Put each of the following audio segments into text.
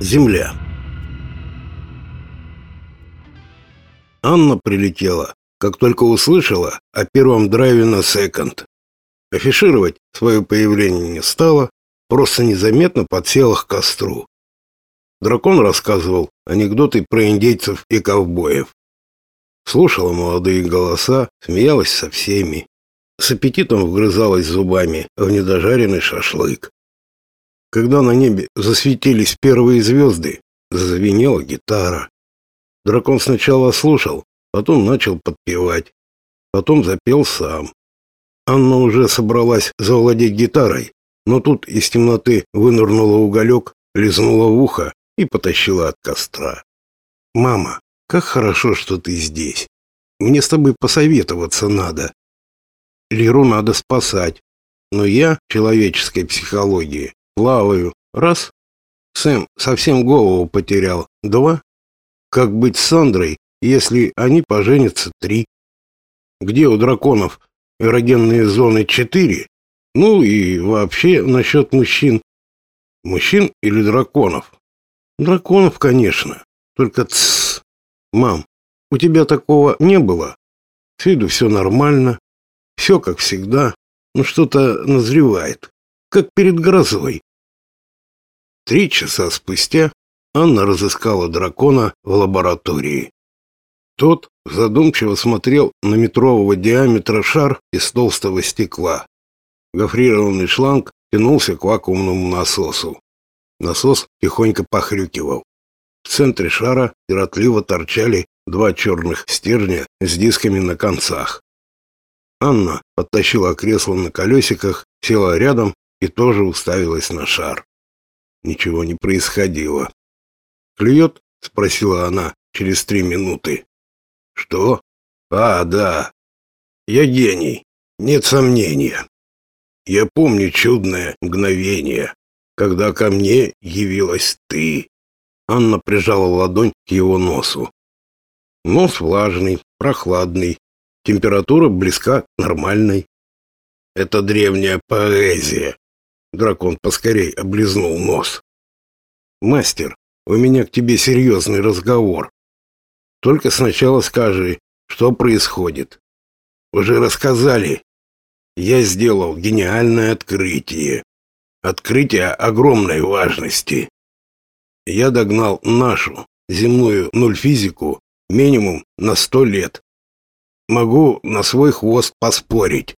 Земля. Анна прилетела, как только услышала о первом драйве на секонд. Афишировать свое появление не стала, просто незаметно подсела к костру. Дракон рассказывал анекдоты про индейцев и ковбоев. Слушала молодые голоса, смеялась со всеми. С аппетитом вгрызалась зубами в недожаренный шашлык. Когда на небе засветились первые звезды, зазвенела гитара. Дракон сначала слушал, потом начал подпевать. Потом запел сам. Анна уже собралась завладеть гитарой, но тут из темноты вынырнула уголек, лизнула в ухо и потащила от костра. «Мама, как хорошо, что ты здесь. Мне с тобой посоветоваться надо. Лиру надо спасать, но я, человеческой психологии, Плаваю. Раз. Сэм совсем голову потерял. Два. Как быть с Сандрой, если они поженятся? Три. Где у драконов эрогенные зоны? Четыре. Ну и вообще насчет мужчин. Мужчин или драконов? Драконов, конечно. Только тссс. Мам, у тебя такого не было? С виду все нормально. Все как всегда. Но что-то назревает. Как перед грозой. Три часа спустя Анна разыскала дракона в лаборатории. Тот задумчиво смотрел на метрового диаметра шар из толстого стекла. Гофрированный шланг тянулся к вакуумному насосу. Насос тихонько похрюкивал. В центре шара сиротливо торчали два черных стержня с дисками на концах. Анна подтащила кресло на колесиках, села рядом и тоже уставилась на шар. Ничего не происходило. «Клюет?» — спросила она через три минуты. «Что? А, да. Я гений. Нет сомнения. Я помню чудное мгновение, когда ко мне явилась ты». Анна прижала ладонь к его носу. Нос влажный, прохладный, температура близка нормальной. Это древняя поэзия, Дракон поскорей облизнул нос. «Мастер, у меня к тебе серьезный разговор. Только сначала скажи, что происходит. Уже рассказали. Я сделал гениальное открытие. Открытие огромной важности. Я догнал нашу, земную нуль-физику, минимум на сто лет. Могу на свой хвост поспорить.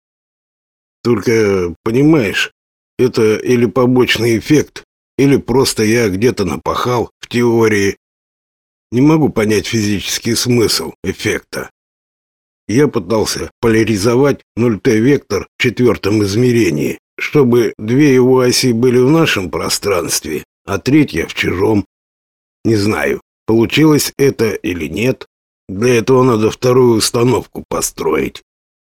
Только, понимаешь, это или побочный эффект, или просто я где-то напахал в теории. Не могу понять физический смысл эффекта. Я пытался поляризовать 0Т-вектор в четвертом измерении, чтобы две его оси были в нашем пространстве, а третья в чужом. Не знаю, получилось это или нет. Для этого надо вторую установку построить.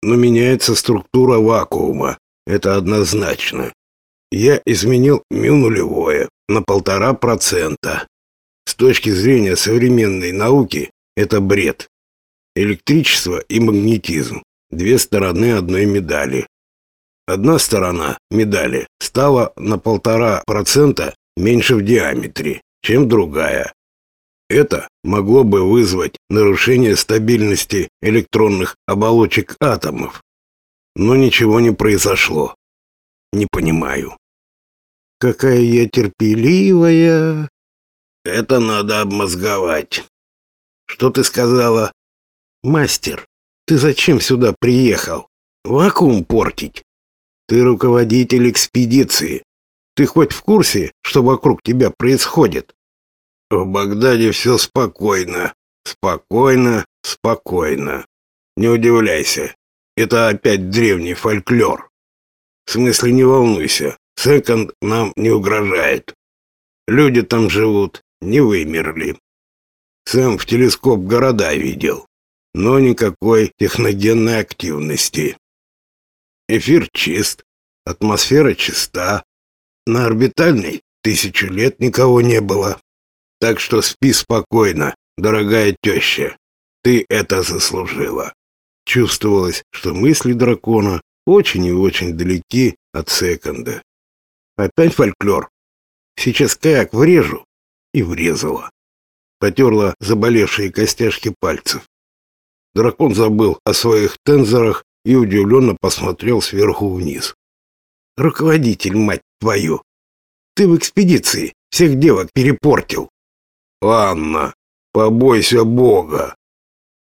Но меняется структура вакуума, это однозначно я изменил мю нулевое на полтора процента. С точки зрения современной науки это бред. Электричество и магнетизм – две стороны одной медали. Одна сторона медали стала на полтора процента меньше в диаметре, чем другая. Это могло бы вызвать нарушение стабильности электронных оболочек атомов. Но ничего не произошло. Не понимаю. Какая я терпеливая. Это надо обмозговать. Что ты сказала? Мастер, ты зачем сюда приехал? Вакуум портить? Ты руководитель экспедиции. Ты хоть в курсе, что вокруг тебя происходит? В Багдаде все спокойно. Спокойно, спокойно. Не удивляйся. Это опять древний фольклор. В смысле, не волнуйся. Секонд нам не угрожает. Люди там живут, не вымерли. Сам в телескоп города видел, но никакой техногенной активности. Эфир чист, атмосфера чиста. На орбитальной тысячу лет никого не было. Так что спи спокойно, дорогая теща. Ты это заслужила. Чувствовалось, что мысли дракона очень и очень далеки от секонда. Опять фольклор. Сейчас как врежу. и врезала. Потерла заболевшие костяшки пальцев. Дракон забыл о своих тензорах и удивленно посмотрел сверху вниз. «Руководитель, мать твою! Ты в экспедиции всех девок перепортил!» «Анна, побойся Бога!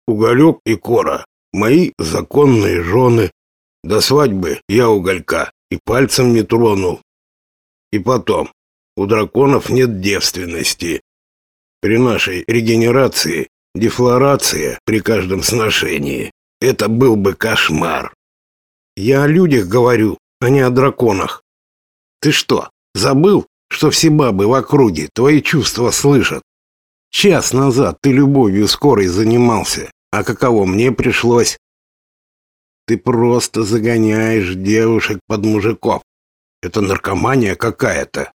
Уголек и Кора — мои законные жены. До свадьбы я уголька и пальцем не тронул. И потом, у драконов нет девственности. При нашей регенерации дефлорация при каждом сношении. Это был бы кошмар. Я о людях говорю, а не о драконах. Ты что, забыл, что все бабы в округе твои чувства слышат? Час назад ты любовью скорой занимался, а каково мне пришлось? Ты просто загоняешь девушек под мужиков. Это наркомания какая-то.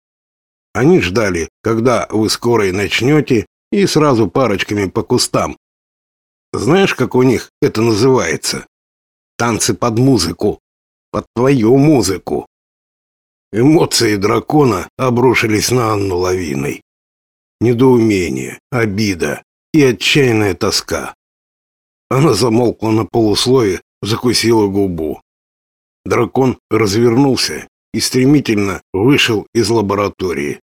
Они ждали, когда вы скорой начнете, и сразу парочками по кустам. Знаешь, как у них это называется? Танцы под музыку. Под твою музыку. Эмоции дракона обрушились на Анну лавиной. Недоумение, обида и отчаянная тоска. Она замолкла на полуслове, закусила губу. Дракон развернулся и стремительно вышел из лаборатории.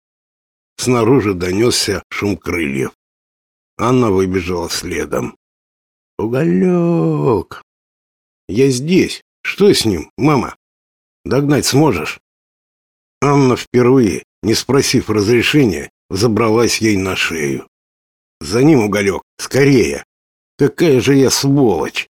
Снаружи донесся шум крыльев. Анна выбежала следом. «Уголек!» «Я здесь. Что с ним, мама? Догнать сможешь?» Анна впервые, не спросив разрешения, забралась ей на шею. «За ним, Уголек, скорее! Какая же я сволочь!»